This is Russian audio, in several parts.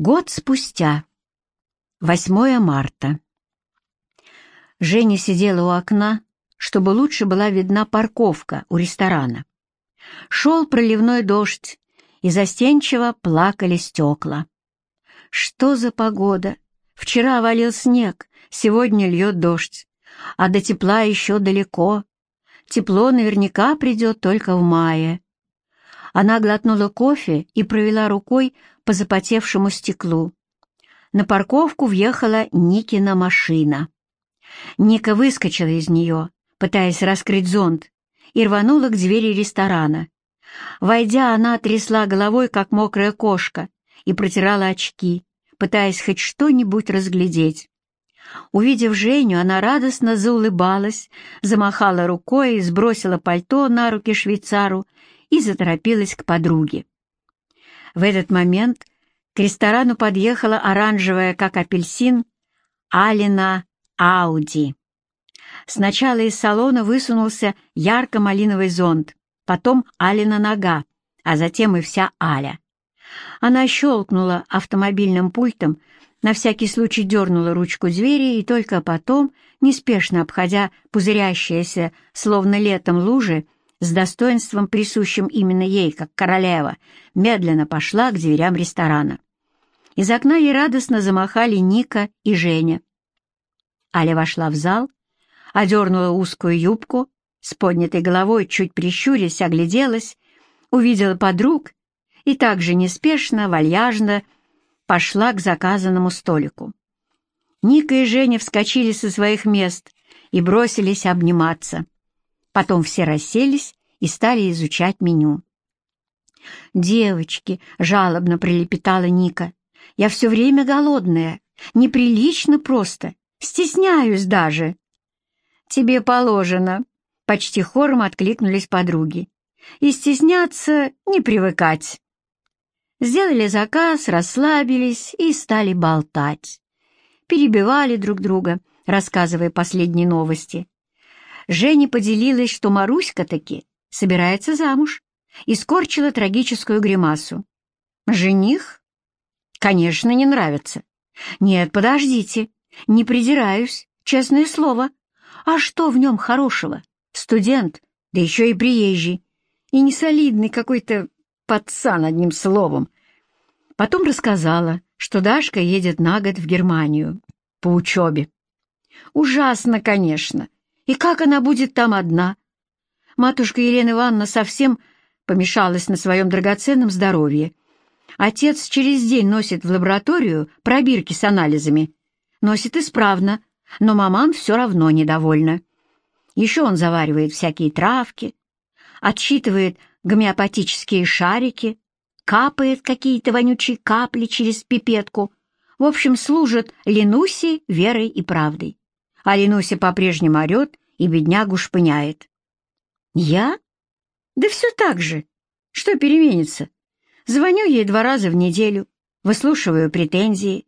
Год спустя. 8 марта. Женя сидела у окна, чтобы лучше была видна парковка у ресторана. Шел проливной дождь, и застенчиво плакали стекла. Что за погода? Вчера валил снег, сегодня льет дождь, а до тепла еще далеко. Тепло наверняка придет только в мае. Она глотнула кофе и провела рукой по запотевшему стеклу. На парковку въехала Никина машина. Ника выскочила из нее, пытаясь раскрыть зонт, и рванула к двери ресторана. Войдя, она трясла головой, как мокрая кошка, и протирала очки, пытаясь хоть что-нибудь разглядеть. Увидев Женю, она радостно заулыбалась, замахала рукой, сбросила пальто на руки швейцару и заторопилась к подруге. В этот момент к ресторану подъехала оранжевая, как апельсин, Алина Ауди. Сначала из салона высунулся ярко-малиновый зонт, потом Алина нога, а затем и вся Аля. Она щелкнула автомобильным пультом, на всякий случай дернула ручку двери и только потом, неспешно обходя пузырящиеся, словно летом лужи, с достоинством, присущим именно ей, как королева, медленно пошла к дверям ресторана. Из окна ей радостно замахали Ника и Женя. Аля вошла в зал, одернула узкую юбку, с поднятой головой, чуть прищурясь, огляделась, увидела подруг и также неспешно, вальяжно пошла к заказанному столику. Ника и Женя вскочили со своих мест и бросились обниматься. Потом все расселись и стали изучать меню. «Девочки!» — жалобно прилепетала Ника. «Я все время голодная. Неприлично просто. Стесняюсь даже». «Тебе положено», — почти хором откликнулись подруги. «И стесняться не привыкать». Сделали заказ, расслабились и стали болтать. Перебивали друг друга, рассказывая последние новости. Женя поделилась, что Маруська таки собирается замуж, и скорчила трагическую гримасу. «Жених? Конечно, не нравится. Нет, подождите, не придираюсь, честное слово. А что в нем хорошего? Студент, да еще и приезжий, и несолидный какой-то пацан, одним словом». Потом рассказала, что Дашка едет на год в Германию по учебе. Ужасно, конечно, и как она будет там одна? Матушка Елена Ивановна совсем помешалась на своем драгоценном здоровье. Отец через день носит в лабораторию пробирки с анализами. Носит исправно, но маман все равно недовольна. Еще он заваривает всякие травки, отсчитывает гомеопатические шарики, капает какие-то вонючие капли через пипетку. В общем, служит Ленусе верой и правдой а Ленуся по-прежнему орет и беднягу шпыняет. Я? Да все так же. Что переменится? Звоню ей два раза в неделю, выслушиваю претензии.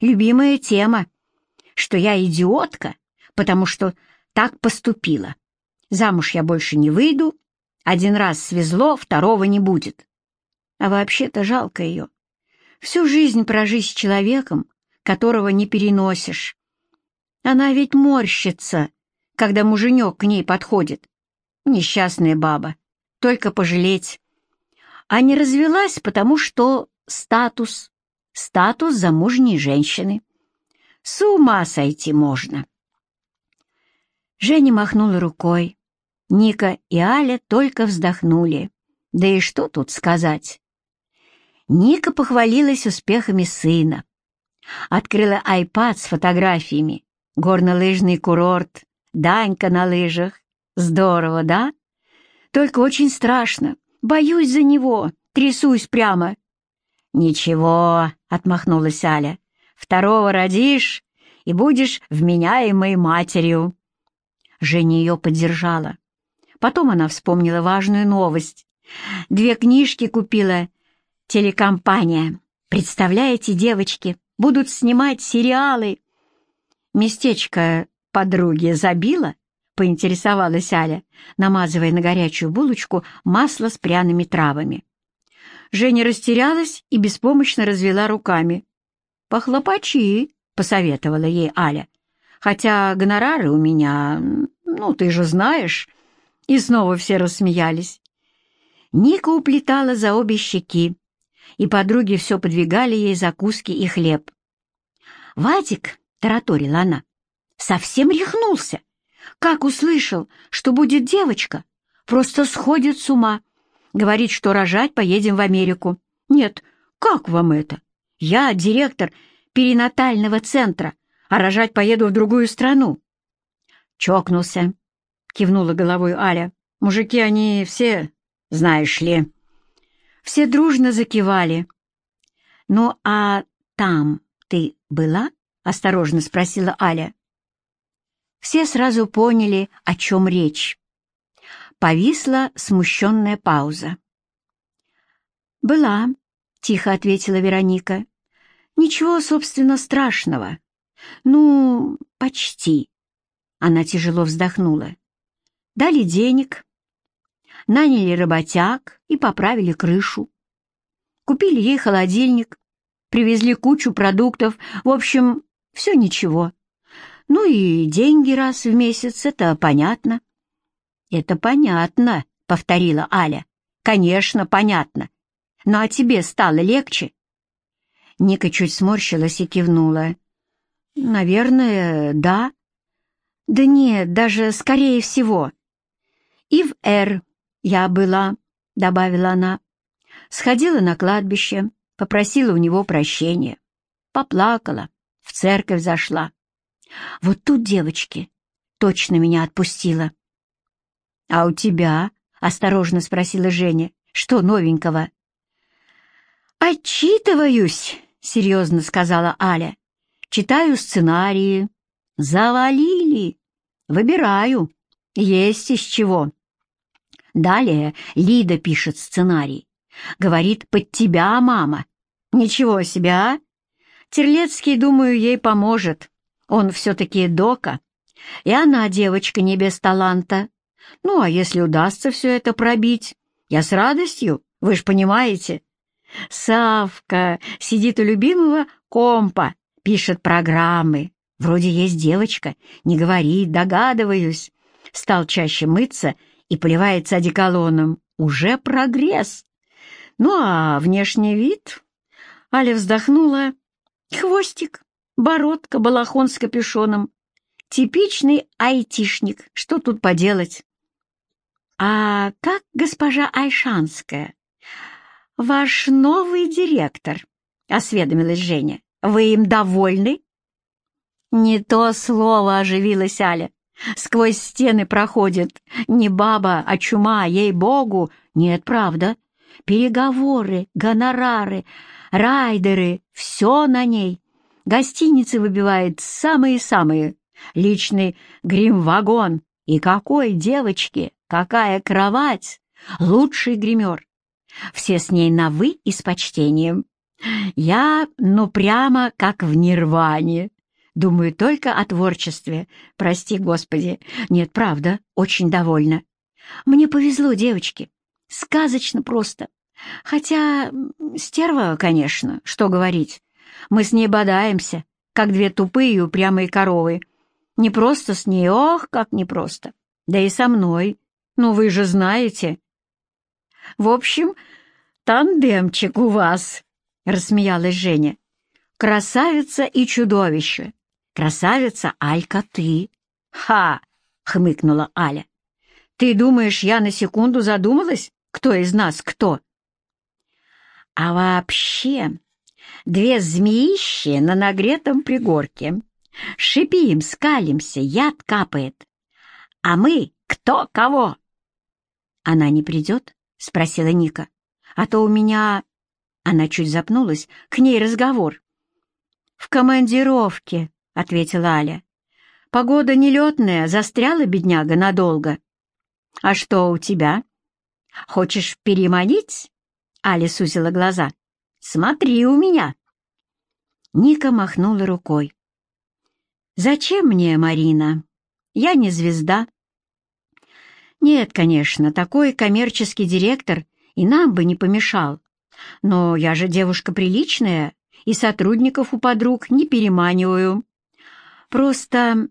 Любимая тема, что я идиотка, потому что так поступила. Замуж я больше не выйду, один раз свезло, второго не будет. А вообще-то жалко ее. Всю жизнь прожить с человеком, которого не переносишь, она ведь морщится, когда муженек к ней подходит. Несчастная баба, только пожалеть. А не развелась, потому что статус, статус замужней женщины. С ума сойти можно. Женя махнула рукой. Ника и Аля только вздохнули. Да и что тут сказать? Ника похвалилась успехами сына. Открыла айпад с фотографиями Горнолыжный курорт, Данька на лыжах. Здорово, да? Только очень страшно. Боюсь за него, трясусь прямо. «Ничего», — отмахнулась Аля, — «второго родишь и будешь вменяемой матерью». Женя ее поддержала. Потом она вспомнила важную новость. Две книжки купила телекомпания. Представляете, девочки, будут снимать сериалы «Местечко подруги забила?» — поинтересовалась Аля, намазывая на горячую булочку масло с пряными травами. Женя растерялась и беспомощно развела руками. «Похлопочи», — посоветовала ей Аля. «Хотя гонорары у меня, ну, ты же знаешь». И снова все рассмеялись. Ника уплетала за обе щеки, и подруги все подвигали ей закуски и хлеб. «Вадик», — тараторила она, — «совсем рехнулся. Как услышал, что будет девочка, просто сходит с ума. Говорит, что рожать поедем в Америку. Нет, как вам это? Я директор перинатального центра, а рожать поеду в другую страну. Чокнулся, кивнула головой Аля. Мужики они все, знаешь ли. Все дружно закивали. «Ну а там ты была?» — осторожно спросила Аля. Все сразу поняли, о чем речь. Повисла смущенная пауза. «Была», — тихо ответила Вероника. «Ничего, собственно, страшного. Ну, почти». Она тяжело вздохнула. Дали денег, наняли работяг и поправили крышу. Купили ей холодильник, привезли кучу продуктов, в общем, все ничего. Ну и деньги раз в месяц, это понятно. «Это понятно», — повторила Аля. «Конечно, понятно. Ну а тебе стало легче?» Ника чуть сморщилась и кивнула. «Наверное, да». «Да нет, даже скорее всего». «И в Р я была», — добавила она. Сходила на кладбище, попросила у него прощения. Поплакала, в церковь зашла. Вот тут, девочки, точно меня отпустила. «А у тебя?» — осторожно спросила Женя. «Что новенького?» «Отчитываюсь», — серьезно сказала Аля. «Читаю сценарии. Завалили. Выбираю. Есть из чего». Далее Лида пишет сценарий. Говорит, под тебя, мама. Ничего себе, а? Терлецкий, думаю, ей поможет. Он все-таки дока. И она девочка не без таланта. Ну, а если удастся все это пробить, я с радостью, вы ж понимаете. Савка сидит у любимого компа, пишет программы. Вроде есть девочка, не говорит, догадываюсь. Стал чаще мыться и поливается одеколоном. Уже прогресс. Ну, а внешний вид... Аля вздохнула. Хвостик, бородка, балахон с капюшоном. Типичный айтишник. Что тут поделать? «А как госпожа Айшанская? Ваш новый директор?» — осведомилась Женя. «Вы им довольны?» «Не то слово», — оживилась Аля. «Сквозь стены проходит. Не баба, а чума, ей-богу. Нет, правда. Переговоры, гонорары, райдеры — все на ней. Гостиницы выбивает самые-самые. Личный грим-вагон. И какой девочки!» Какая кровать! Лучший гример. Все с ней на «вы» и с почтением. Я, ну, прямо как в нирване. Думаю только о творчестве. Прости, Господи. Нет, правда, очень довольна. Мне повезло, девочки. Сказочно просто. Хотя стерва, конечно, что говорить. Мы с ней бодаемся, как две тупые и упрямые коровы. Не просто с ней, ох, как непросто. Да и со мной. Ну, вы же знаете. В общем, тандемчик у вас, — рассмеялась Женя. Красавица и чудовище. Красавица Алька ты. Ха! — хмыкнула Аля. Ты думаешь, я на секунду задумалась, кто из нас кто? А вообще, две змеищи на нагретом пригорке. Шипим, скалимся, яд капает. А мы кто кого? «Она не придет?» — спросила Ника. «А то у меня...» Она чуть запнулась. «К ней разговор». «В командировке», — ответила Аля. «Погода нелетная, застряла бедняга надолго». «А что у тебя? Хочешь переманить?» Аля сузила глаза. «Смотри у меня». Ника махнула рукой. «Зачем мне, Марина? Я не звезда, нет, конечно, такой коммерческий директор и нам бы не помешал. Но я же девушка приличная и сотрудников у подруг не переманиваю. Просто...»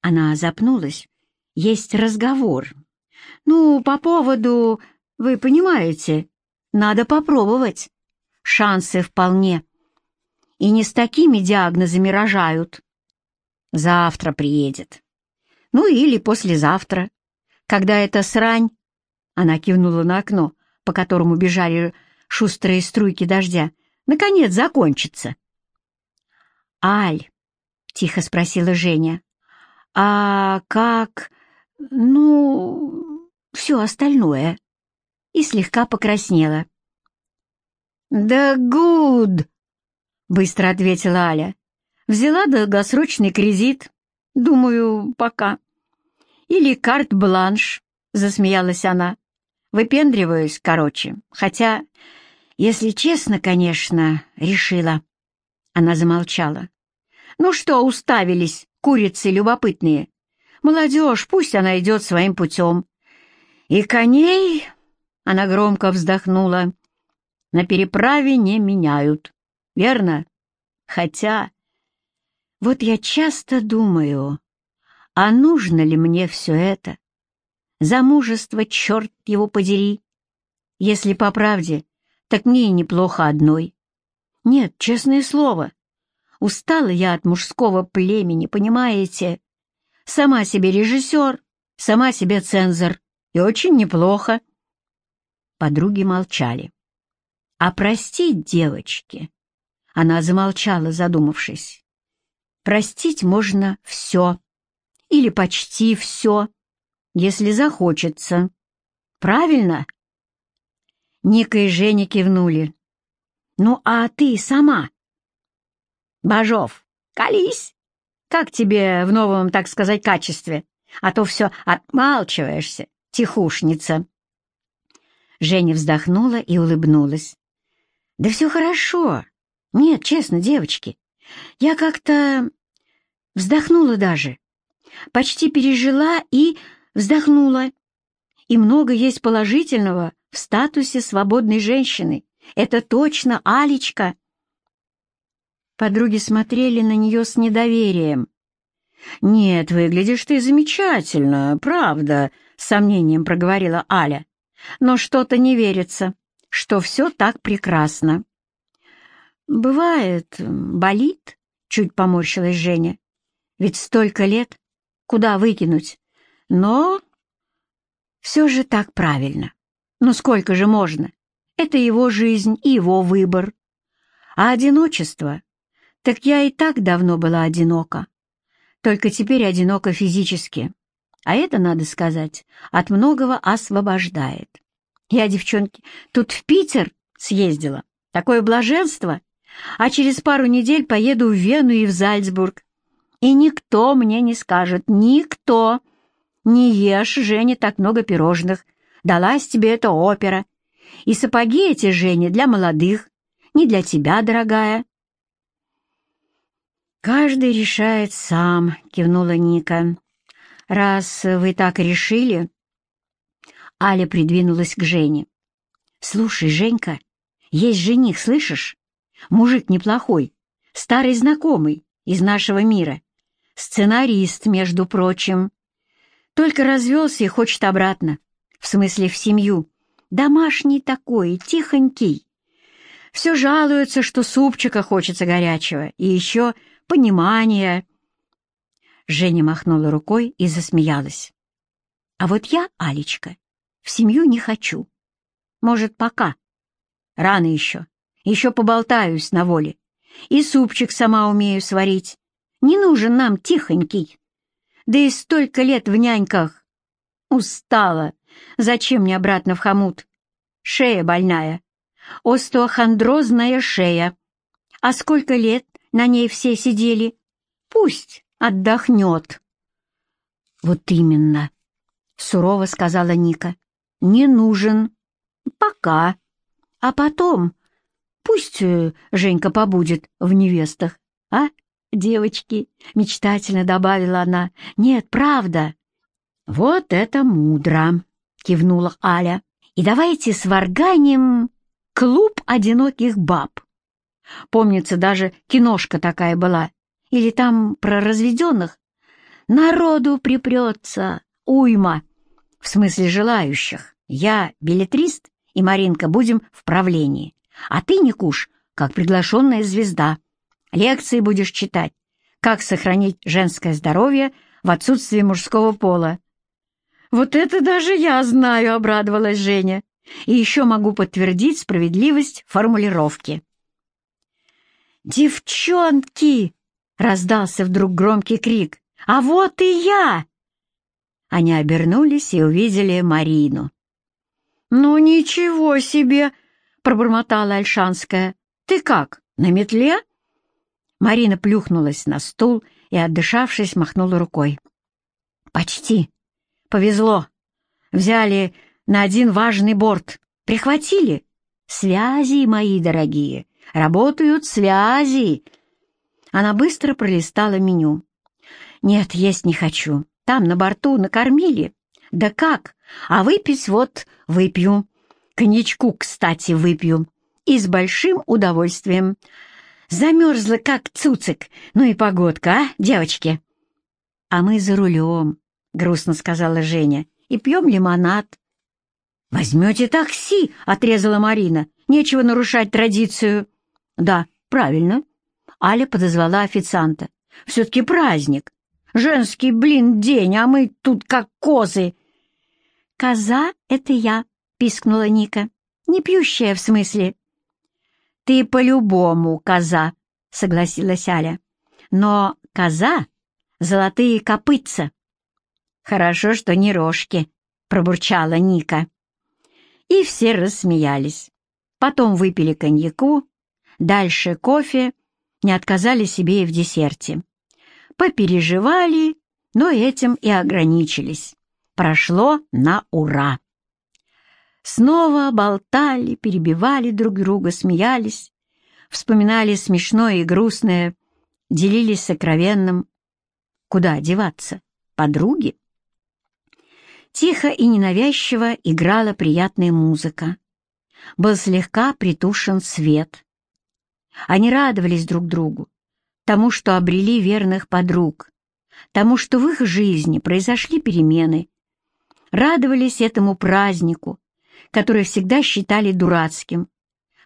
Она запнулась. «Есть разговор. Ну, по поводу... Вы понимаете, надо попробовать. Шансы вполне. И не с такими диагнозами рожают. Завтра приедет. Ну или послезавтра, когда эта срань...» Она кивнула на окно, по которому бежали шустрые струйки дождя, наконец закончится. «Аль», — тихо спросила Женя, — «а как, ну, все остальное?» И слегка покраснела. «Да гуд!» — быстро ответила Аля. «Взяла долгосрочный кредит. Думаю, пока. Или карт-бланш», — засмеялась она. «Выпендриваюсь, короче. Хотя если честно, конечно, решила. Она замолчала. Ну что, уставились, курицы любопытные. Молодежь, пусть она идет своим путем. И коней, она громко вздохнула, на переправе не меняют. Верно? Хотя... Вот я часто думаю, а нужно ли мне все это? Замужество, черт его подери. Если по правде, так мне и неплохо одной. Нет, честное слово, устала я от мужского племени, понимаете? Сама себе режиссер, сама себе цензор, и очень неплохо. Подруги молчали. А простить девочки? Она замолчала, задумавшись. Простить можно все. Или почти все, если захочется. Правильно? Ника и Женя кивнули. «Ну, а ты сама?» «Бажов, колись! Как тебе в новом, так сказать, качестве? А то все отмалчиваешься, тихушница!» Женя вздохнула и улыбнулась. «Да все хорошо. Нет, честно, девочки, я как-то вздохнула даже. Почти пережила и вздохнула. И много есть положительного в статусе свободной женщины. Это точно Алечка. Подруги смотрели на нее с недоверием. «Нет, выглядишь ты замечательно, правда», — с сомнением проговорила Аля. «Но что-то не верится, что все так прекрасно». «Бывает, болит», — чуть поморщилась Женя. «Ведь столько лет, куда выкинуть? Но все же так правильно. Ну сколько же можно? Это его жизнь и его выбор. А одиночество? Так я и так давно была одинока. Только теперь одинока физически. А это, надо сказать, от многого освобождает. Я, девчонки, тут в Питер съездила. Такое блаженство. А через пару недель поеду в Вену и в Зальцбург. И никто мне не скажет, никто. Не ешь, Женя, так много пирожных. Далась тебе эта опера. И сапоги эти, Женя, для молодых, не для тебя, дорогая. «Каждый решает сам», — кивнула Ника. «Раз вы так решили...» Аля придвинулась к Жене. «Слушай, Женька, есть жених, слышишь? Мужик неплохой, старый знакомый из нашего мира. Сценарист, между прочим. Только развелся и хочет обратно. В смысле, в семью. Домашний такой, тихонький. Все жалуются, что супчика хочется горячего. И еще понимание. Женя махнула рукой и засмеялась. А вот я, Алечка, в семью не хочу. Может, пока. Рано еще. Еще поболтаюсь на воле. И супчик сама умею сварить. Не нужен нам тихонький. Да и столько лет в няньках. Устала. Зачем мне обратно в хомут? Шея больная. Остеохондрозная шея. А сколько лет на ней все сидели? Пусть отдохнет. Вот именно, сурово сказала Ника. Не нужен. Пока. А потом пусть э, Женька побудет в невестах, а, девочки? Мечтательно добавила она. Нет, правда. Вот это мудро кивнула Аля. «И давайте сварганим клуб одиноких баб. Помнится, даже киношка такая была. Или там про разведенных. Народу припрется, уйма. В смысле желающих. Я билетрист и Маринка будем в правлении. А ты, Никуш, как приглашенная звезда. Лекции будешь читать. Как сохранить женское здоровье в отсутствии мужского пола. «Вот это даже я знаю», — обрадовалась Женя. «И еще могу подтвердить справедливость формулировки». «Девчонки!» — раздался вдруг громкий крик. «А вот и я!» Они обернулись и увидели Марину. «Ну ничего себе!» — пробормотала Альшанская. «Ты как, на метле?» Марина плюхнулась на стул и, отдышавшись, махнула рукой. «Почти. Повезло. Взяли на один важный борт. Прихватили. Связи, мои дорогие. Работают связи!» Она быстро пролистала меню. «Нет, есть не хочу. Там на борту накормили. Да как? А выпить вот выпью. Коньячку, кстати, выпью. И с большим удовольствием. Замерзла, как цуцик. Ну и погодка, а, девочки?» «А мы за рулем», — грустно сказала Женя, — «и пьем лимонад». «Возьмете такси», — отрезала Марина. «Нечего нарушать традицию». «Да, правильно». Аля подозвала официанта. «Все-таки праздник. Женский, блин, день, а мы тут как козы». «Коза — это я», — пискнула Ника. «Не пьющая, в смысле». «Ты по-любому коза», — согласилась Аля. «Но коза — золотые копытца». «Хорошо, что не рожки», — пробурчала Ника. И все рассмеялись. Потом выпили коньяку, дальше кофе, не отказали себе и в десерте. Попереживали, но этим и ограничились. Прошло на ура. Снова болтали, перебивали друг друга, смеялись, вспоминали смешное и грустное, делились сокровенным. Куда деваться? Подруги? Тихо и ненавязчиво играла приятная музыка. Был слегка притушен свет. Они радовались друг другу, тому, что обрели верных подруг, тому, что в их жизни произошли перемены. Радовались этому празднику, который всегда считали дурацким,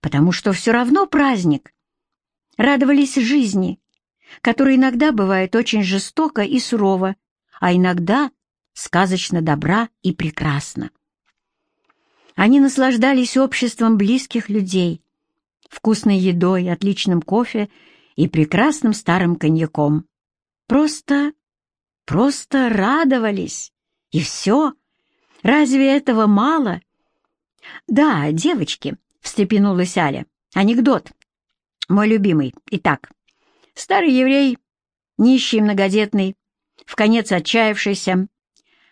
потому что все равно праздник. Радовались жизни, которая иногда бывает очень жестоко и сурово, а иногда сказочно добра и прекрасна. Они наслаждались обществом близких людей, вкусной едой, отличным кофе и прекрасным старым коньяком. Просто, просто радовались. И все. Разве этого мало? «Да, девочки», — встрепенулась Аля. «Анекдот. Мой любимый. Итак, старый еврей, нищий многодетный, в конец отчаявшийся,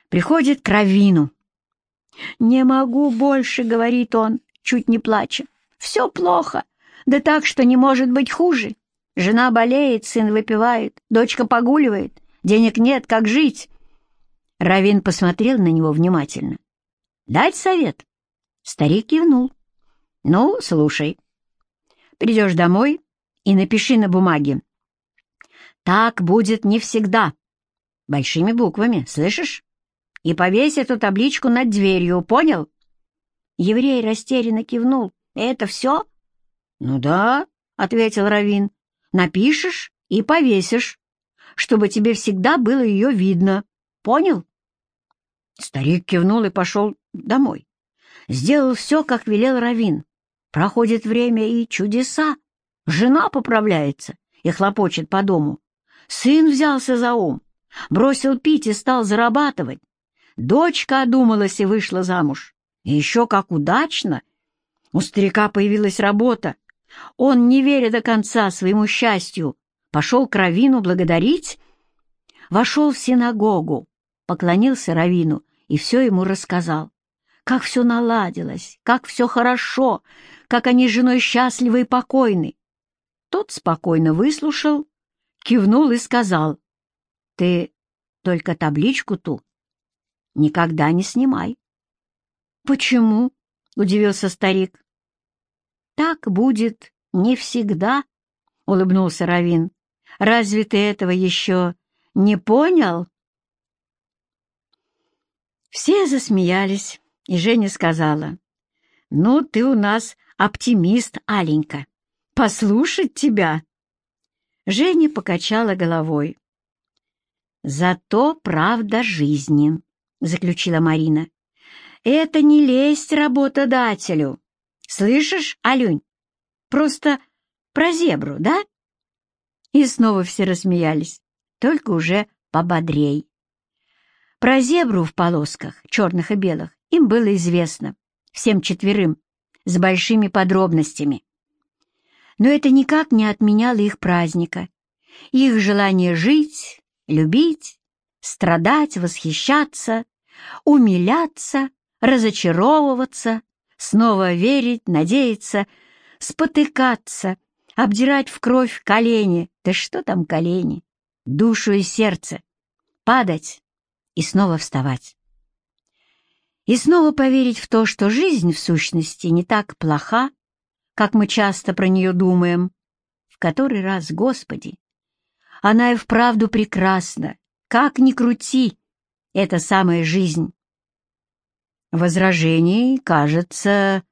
приходит к Равину. «Не могу больше», — говорит он, чуть не плача. «Все плохо, да так, что не может быть хуже. Жена болеет, сын выпивает, дочка погуливает, денег нет, как жить?» Равин посмотрел на него внимательно. «Дать совет?» Старик кивнул. «Ну, слушай. Придешь домой и напиши на бумаге. Так будет не всегда. Большими буквами, слышишь? И повесь эту табличку над дверью, понял?» Еврей растерянно кивнул. «Это все?» «Ну да», — ответил Равин. «Напишешь и повесишь, чтобы тебе всегда было ее видно. Понял?» Старик кивнул и пошел домой. Сделал все, как велел Равин. Проходит время и чудеса. Жена поправляется и хлопочет по дому. Сын взялся за ум, бросил пить и стал зарабатывать. Дочка одумалась и вышла замуж. И еще как удачно. У старика появилась работа. Он, не веря до конца своему счастью, пошел к Равину благодарить. Вошел в синагогу, поклонился Равину и все ему рассказал как все наладилось, как все хорошо, как они с женой счастливы и покойны. Тот спокойно выслушал, кивнул и сказал, «Ты только табличку ту никогда не снимай». «Почему?» — удивился старик. «Так будет «Не всегда», — улыбнулся Равин. «Разве ты этого еще не понял?» Все засмеялись, и Женя сказала, «Ну, ты у нас оптимист, Аленька. Послушать тебя!» Женя покачала головой. «Зато правда жизни», — заключила Марина. «Это не лезть работодателю. Слышишь, Алюнь? Просто про зебру, да?» И снова все рассмеялись, только уже пободрей. Про зебру в полосках, черных и белых, им было известно, всем четверым, с большими подробностями. Но это никак не отменяло их праздника, их желание жить, любить, страдать, восхищаться, умиляться, разочаровываться, снова верить, надеяться, спотыкаться, обдирать в кровь колени, да что там колени, душу и сердце, падать и снова вставать. И снова поверить в то, что жизнь в сущности не так плоха, как мы часто про нее думаем. В который раз, Господи, она и вправду прекрасна, как ни крути, это самая жизнь. Возражений, кажется,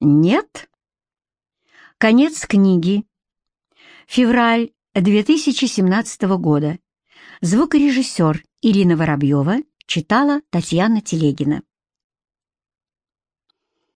нет. Конец книги. Февраль 2017 года. Звукорежиссер Ирина Воробьева читала Татьяна Телегина.